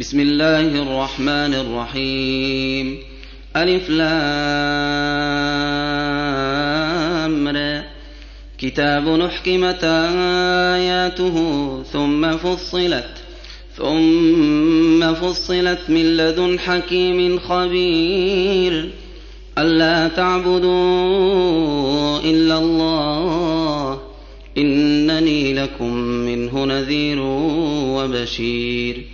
بسم الله الرحمن الرحيم. ألف لام. كتاب نحكمت آياته ثم فصلت ثم فصلت من لدن حكيم خبير. ألا تعبدوا إلا الله إنني لكم منه نذير وبشير.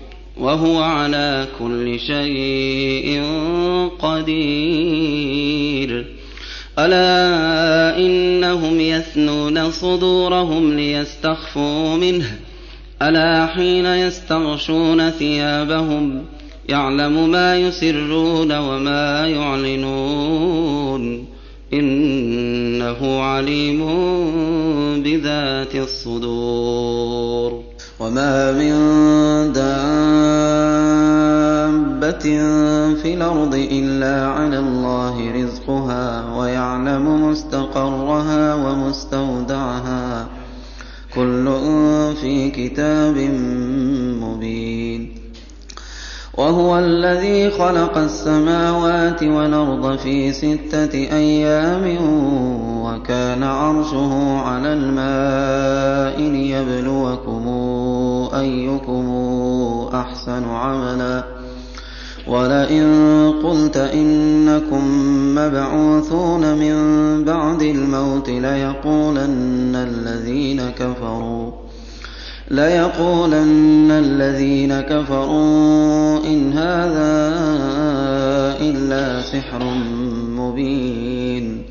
وهو على كل شيء قدير. ألا إنهم يثنون صدورهم ليستخفوا منه؟ ألا حين يستغشون ثيابهم يعلم ما يسرون وما يعلنون؟ إنه عليم بذات الصدور. وما من دابة في الأرض إلا على الله رزقها ويعلم مستقرها ومستودعها. كل في كتاب مبين. وهو الذي خلق السماوات والأرض في ستة أيام وكان عرشه على الماء ليبلوكم أيكم أحسن عملا. ولئن قلت إنكم مبعوثون من بعد الموت ليقولن الذين كفروا ليقولن الذين كفروا إن هذا إلا سحر مبين.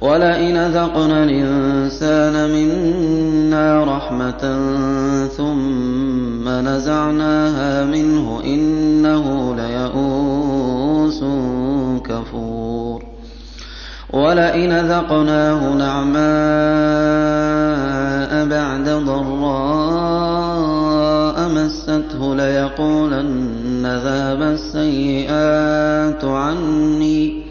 ولئن ذقنا الإنسان منا رحمة ثم نزعناها منه إنه ليئوس كفور ولئن ذقناه نعماء بعد ضراء مسته ليقولن ذهب السيئات عني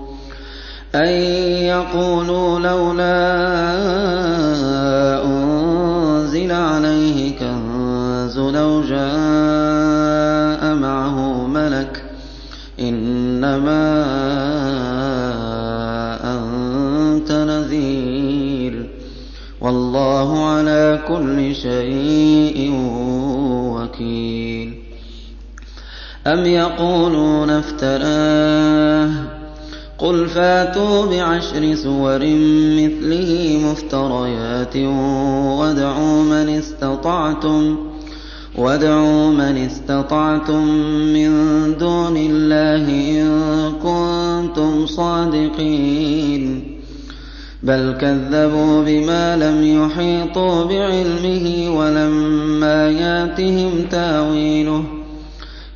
أن يقولوا لولا أنزل عليه كنز لو جاء معه ملك إنما أنت نذير والله على كل شيء وكيل أم يقولون افتراه قل فاتوا بعشر سور مثله مفتريات وادعوا من استطعتم وادعوا من استطعتم من دون الله إن كنتم صادقين بل كذبوا بما لم يحيطوا بعلمه ولما ياتهم تاويله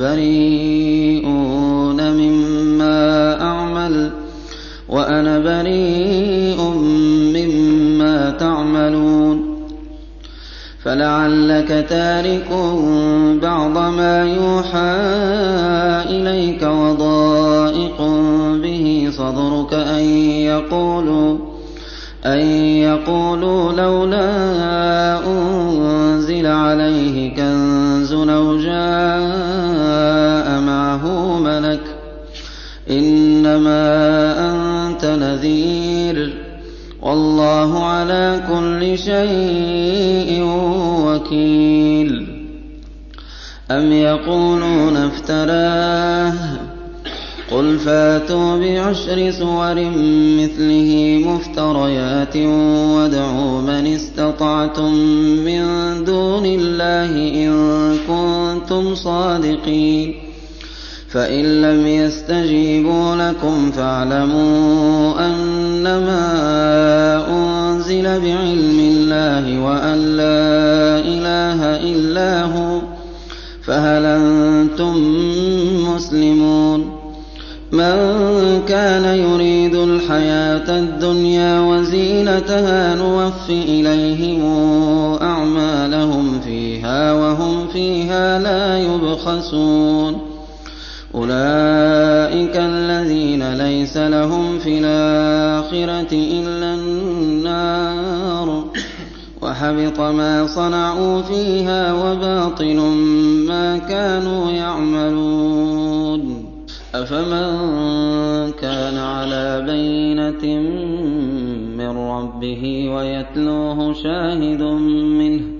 بريئون مما أعمل وأنا بريء مما تعملون فلعلك تارك بعض ما يوحى إليك وضائق به صدرك أن يقولوا أن يقولوا لولا أنزل عليه كنز أو جاء إنما أنت نذير. والله على كل شيء وكيل. أم يقولون افتراه. قل فاتوا بعشر سور مثله مفتريات وادعوا من استطعتم من دون الله إن كنتم صادقين. فإن لم يستجيبوا لكم فاعلموا أنما أنزل بعلم الله وأن لا إله إلا هو فهل أنتم مسلمون؟ من كان يريد الحياة الدنيا وزينتها نوف إليهم أعمالهم فيها وهم فيها لا يبخسون. أولئك الذين ليس لهم في الآخرة إلا النار. وحبط ما صنعوا فيها وباطل ما كانوا يعملون. أفمن كان على بينة من ربه ويتلوه شاهد منه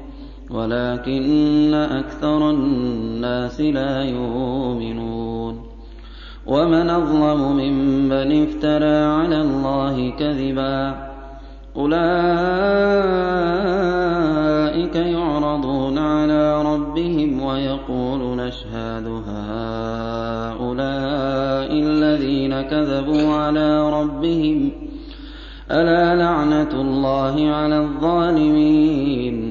ولكن أكثر الناس لا يؤمنون. ومن أظلم ممن افترى على الله كذبا. أولئك يعرضون على ربهم ويقول نشهد هؤلاء الذين كذبوا على ربهم. ألا لعنة الله على الظالمين؟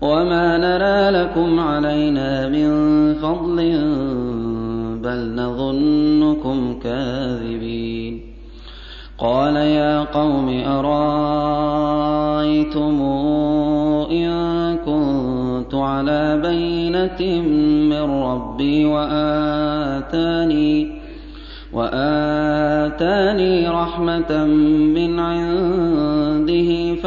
وَمَا نَرَىٰ لَكُمْ عَلَيْنَا مِن فَضْلٍ بَلْ نَظُنُّكُمْ كَاذِبِينَ قَالَ يَا قَوْمِ أَرَأَيْتُمْ إِن كُنتُ عَلَىٰ بَيِّنَةٍ مِّن رَّبِّي وَآتَانِي وآتاني رحمة من عنده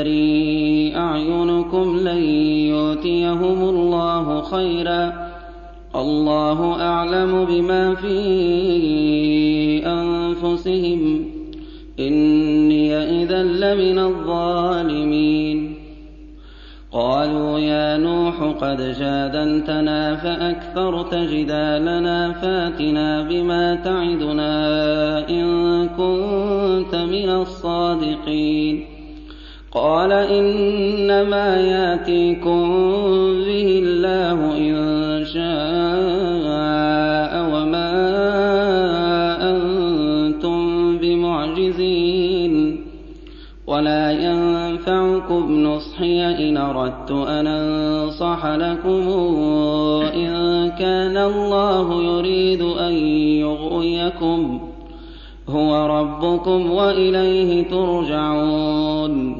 تزدري أعينكم لن يؤتيهم الله خيرا الله أعلم بما في أنفسهم إني إذا لمن الظالمين قالوا يا نوح قد جادلتنا فأكثرت جدالنا فاتنا بما تعدنا إن كنت من الصادقين قال إنما ياتيكم به الله إن شاء وما أنتم بمعجزين. ولا ينفعكم نصحي إن أردت أن أنصح لكم إن كان الله يريد أن يغويكم. هو ربكم وإليه ترجعون.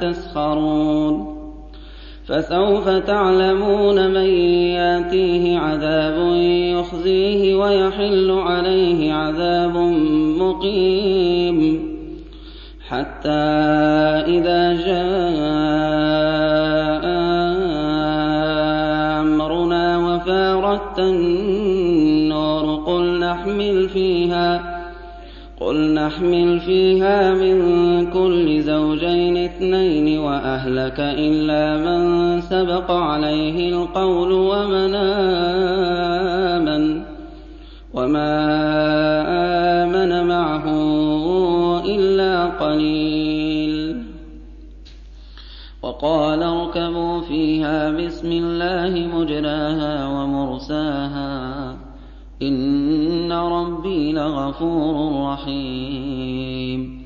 تسخرون. فسوف تعلمون من ياتيه عذاب يخزيه ويحل عليه عذاب مقيم. حتى إذا جاء أمرنا وفارت النور قل نحمل فيها قل نحمل فيها من كل زوجين اثنين وأهلك إلا من سبق عليه القول ومن آمن وما آمن معه إلا قليل. وقال اركبوا فيها بسم الله مجراها ومرساها إن ربي لغفور رحيم.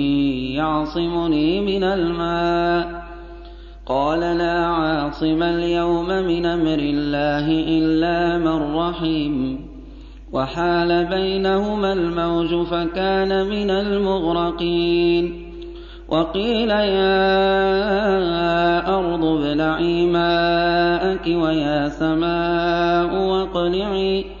يعصمني من الماء. قال لا عاصم اليوم من أمر الله إلا من رحم وحال بينهما الموج فكان من المغرقين. وقيل يا أرض ابلعي ماءك ويا سماء واقلعي.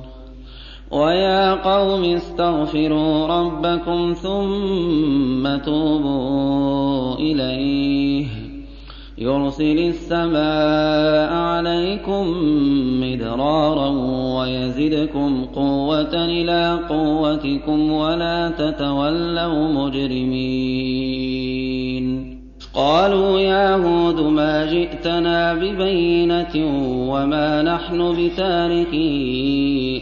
ويا قوم استغفروا ربكم ثم توبوا إليه. يرسل السماء عليكم مدرارا ويزدكم قوة إلى قوتكم ولا تتولوا مجرمين. قالوا يا هود ما جئتنا ببينة وما نحن بتاركي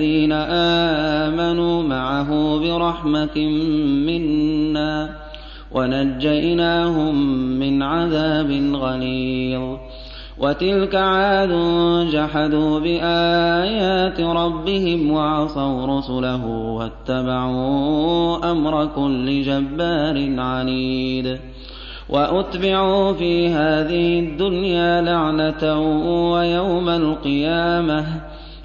هودا والذين آمنوا معه برحمة منا ونجيناهم من عذاب غليظ. وتلك عاد جحدوا بآيات ربهم وعصوا رسله واتبعوا أمر كل جبار عنيد. وأتبعوا في هذه الدنيا لعنة ويوم القيامة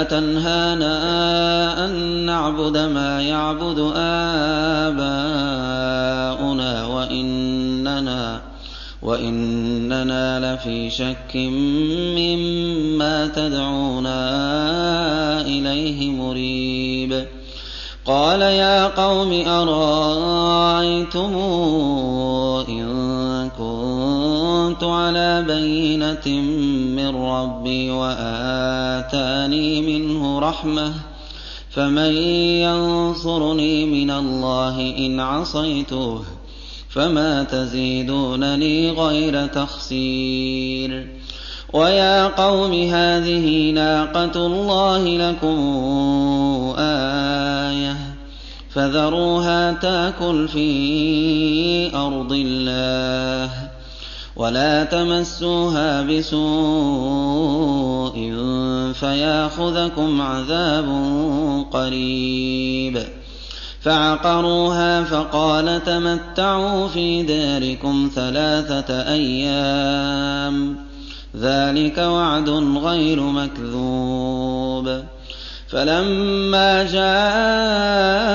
أتنهانا أن نعبد ما يعبد آباؤنا وإننا وإننا لفي شك مما تدعونا إليه مريب. قال يا قوم أرأيتم إن كنت على بينة من ربي وآتاني منه رحمة. فمن ينصرني من الله إن عصيته فما تزيدونني غير تخسير. ويا قوم هذه ناقة الله لكم آية فذروها تاكل في أرض الله. ولا تمسوها بسوء فياخذكم عذاب قريب فعقروها فقال تمتعوا في داركم ثلاثة أيام ذلك وعد غير مكذوب فلما جاء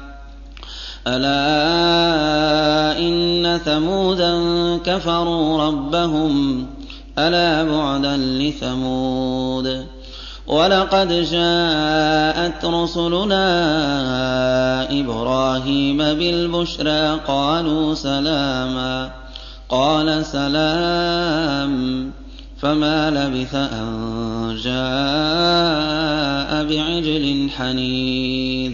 ألا إن ثمودا كفروا ربهم ألا بعدا لثمود ولقد جاءت رسلنا إبراهيم بالبشرى قالوا سلاما قال سلام فما لبث أن جاء بعجل حنيذ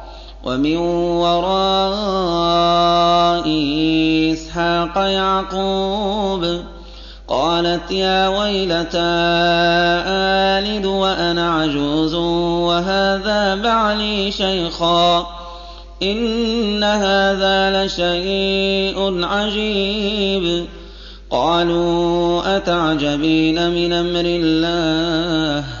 ومن وراء إسحاق يعقوب قالت يا ويلتى آلد وأنا عجوز وهذا بعلي شيخا إن هذا لشيء عجيب قالوا أتعجبين من أمر الله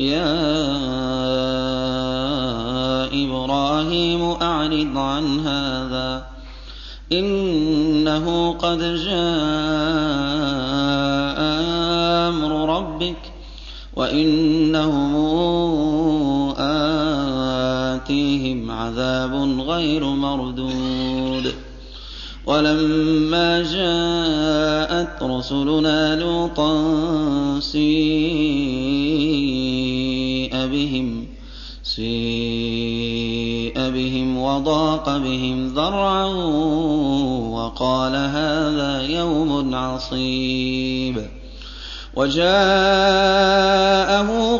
يَا إِبْرَاهِيمُ أَعْرِضْ عَنْ هَٰذَا ۖ. إِنَّهُ قَدْ جَاءَ أَمْرُ رَبِّكَ ۖ وَإِنَّهُمْ آتِيهِمْ عَذَابٌ غَيْرُ مَرْدُودٍ. وَلَمَّا جَاءَتْ رُسُلُنَا لُوطًا بِهِمْ سِيءَ بِهِمْ وَضَاقَ بِهِمْ ذَرْعًا وَقَالَ هَٰذَا يَوْمٌ عَصِيبٌ. وَجَاءَهُ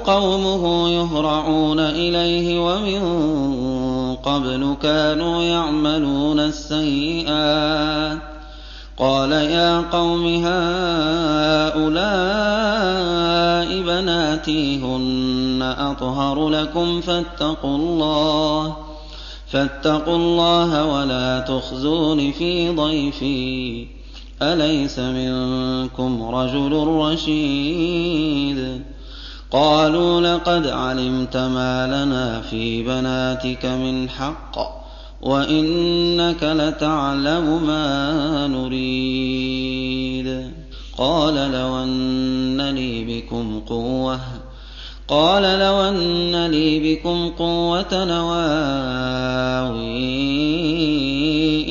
قَوْمُهُ يُهْرَعُونَ إِلَيْهِ وَمِن قَبْلُ كَانُوا يَعْمَلُونَ السَّيِّئَاتِ ۚ. قَالَ يَا قَوْمِ هَٰؤُلَاءِ بَنَاتِي هُنَّ أَطْهَرُ لَكُمْ فَاتَّقُوا اللَّهَ وَلَا تُخْزُونِ فِي ضَيْفِي ۖ. أَلَيْسَ مِنكُمْ رَجُلٌ رَّشِيدٌ؟ قَالُوا لَقَدْ عَلِمْتَ مَا لَنَا فِي بَنَاتِكَ مِنْ حَقٍّ وَإِنَّكَ لَتَعْلَمُ مَا نُرِيدُ. قَالَ لَوْ أَنَّ لِي بِكُمْ قُوَّةً قال لو أن لي بكم قوة نواوي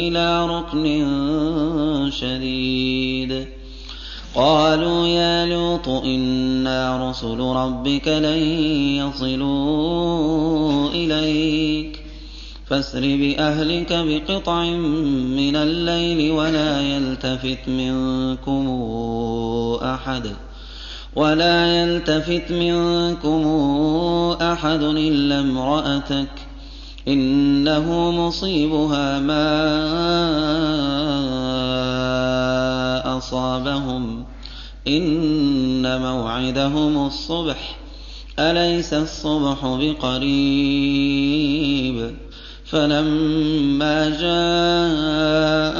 إلى ركن شديد. قالوا يا لوط إنا رسل ربك لن يصلوا إليك. فاسر بأهلك بقطع من الليل ولا يلتفت منكم أحد. ولا يلتفت منكم أحد إلا امرأتك إنه مصيبها ما أصابهم إن موعدهم الصبح أليس الصبح بقريب فلما جاء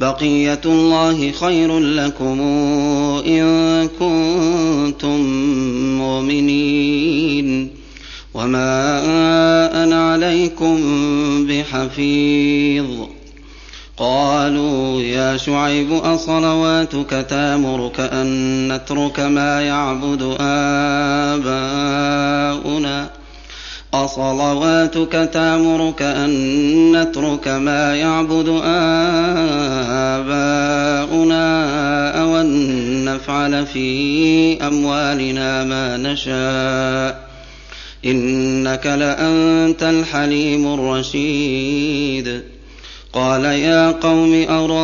بقية الله خير لكم إن كنتم مؤمنين. وما أنا عليكم بحفيظ. قالوا يا شعيب أصلواتك تامرك أن نترك ما يعبد آباؤنا؟ أصلواتك تامرك أن نترك ما يعبد آباؤنا أو أن نفعل في أموالنا ما نشاء. إنك لأنت الحليم الرشيد. قال يا قوم أرأيتم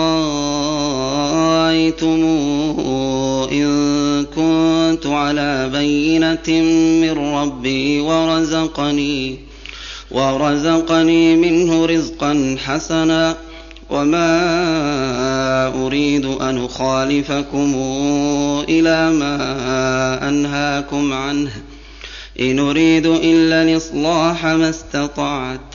إن كنت على بينة من ربي ورزقني ورزقني منه رزقا حسنا وما أريد أن أخالفكم إلى ما أنهاكم عنه. إن أريد إلا الإصلاح ما استطعت.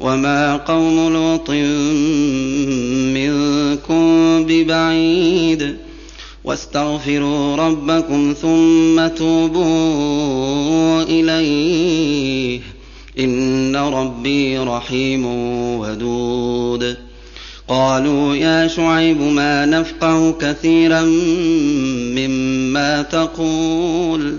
وما قوم لوط منكم ببعيد واستغفروا ربكم ثم توبوا اليه ان ربي رحيم ودود قالوا يا شعيب ما نفقه كثيرا مما تقول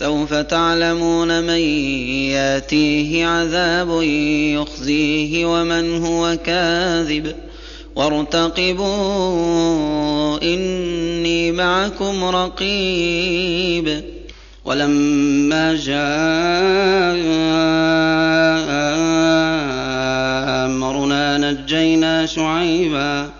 سوف تعلمون من ياتيه عذاب يخزيه ومن هو كاذب. وارتقبوا إني معكم رقيب. ولما جاء أمرنا نجينا شعيبا.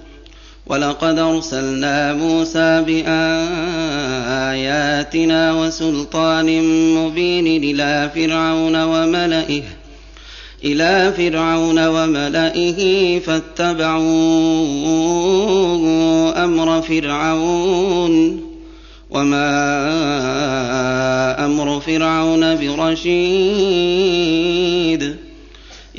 ولقد أرسلنا موسى بآياتنا وسلطان مبين إلى فرعون وملئه إلى فرعون وملئه فاتبعوا أمر فرعون. وما أمر فرعون برشيد.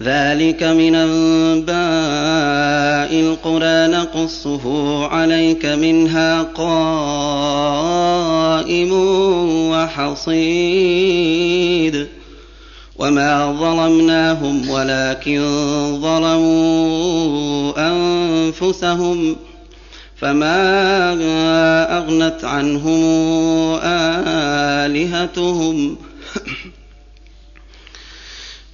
ذلك من أنباء القرى نقصه عليك منها قائم وحصيد وما ظلمناهم ولكن ظلموا أنفسهم فما أغنت عنهم آلهتهم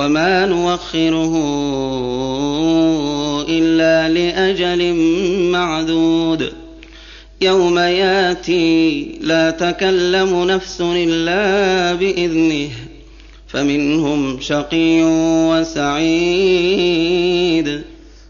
وما نوخره إلا لأجل معدود يوم ياتي لا تكلم نفس إلا بإذنه فمنهم شقي وسعيد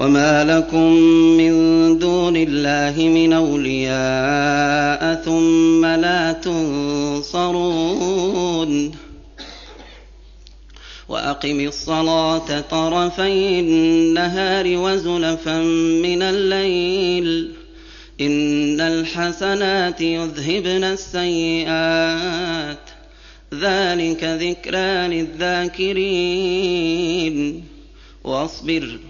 وما لكم من دون الله من اولياء ثم لا تنصرون واقم الصلاه طرفي النهار وزلفا من الليل ان الحسنات يذهبن السيئات ذلك ذكرى للذاكرين واصبر